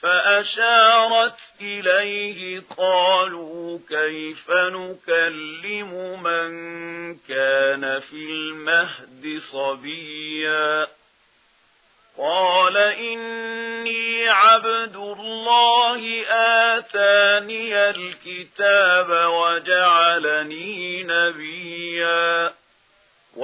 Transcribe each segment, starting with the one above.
فأشارت إليه قالوا كيف نكلم من كان في المهد صبيا قال إني عبد الله آتاني الكتاب وجعلني نبيا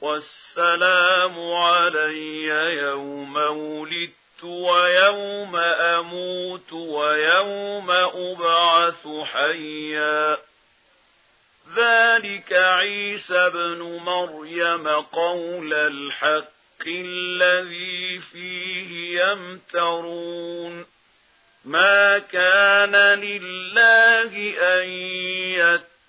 والسلام علي يوم ولدت ويوم أموت ويوم أبعث حيا. ذلك عيسى بن مريم قول الحق الذي فيه يمترون. ما كان لله أن يتبع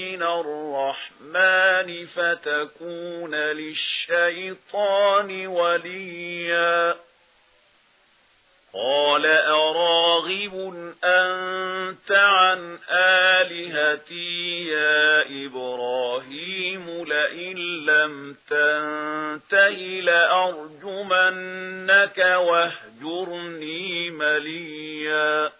من الرحمن فتكون للشيطان وليا. قال أراغب أنت عن آلهتي يا إبراهيم لئن لم تنتهي لأرجمنك وأهجرني مليا.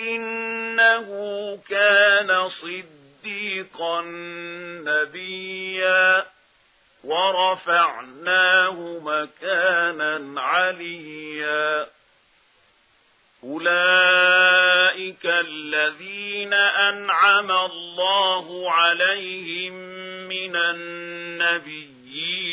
إنه كان صديقا نبيا ورفعناه مكانا عليا أولئك الذين أنعم الله عليهم من النبي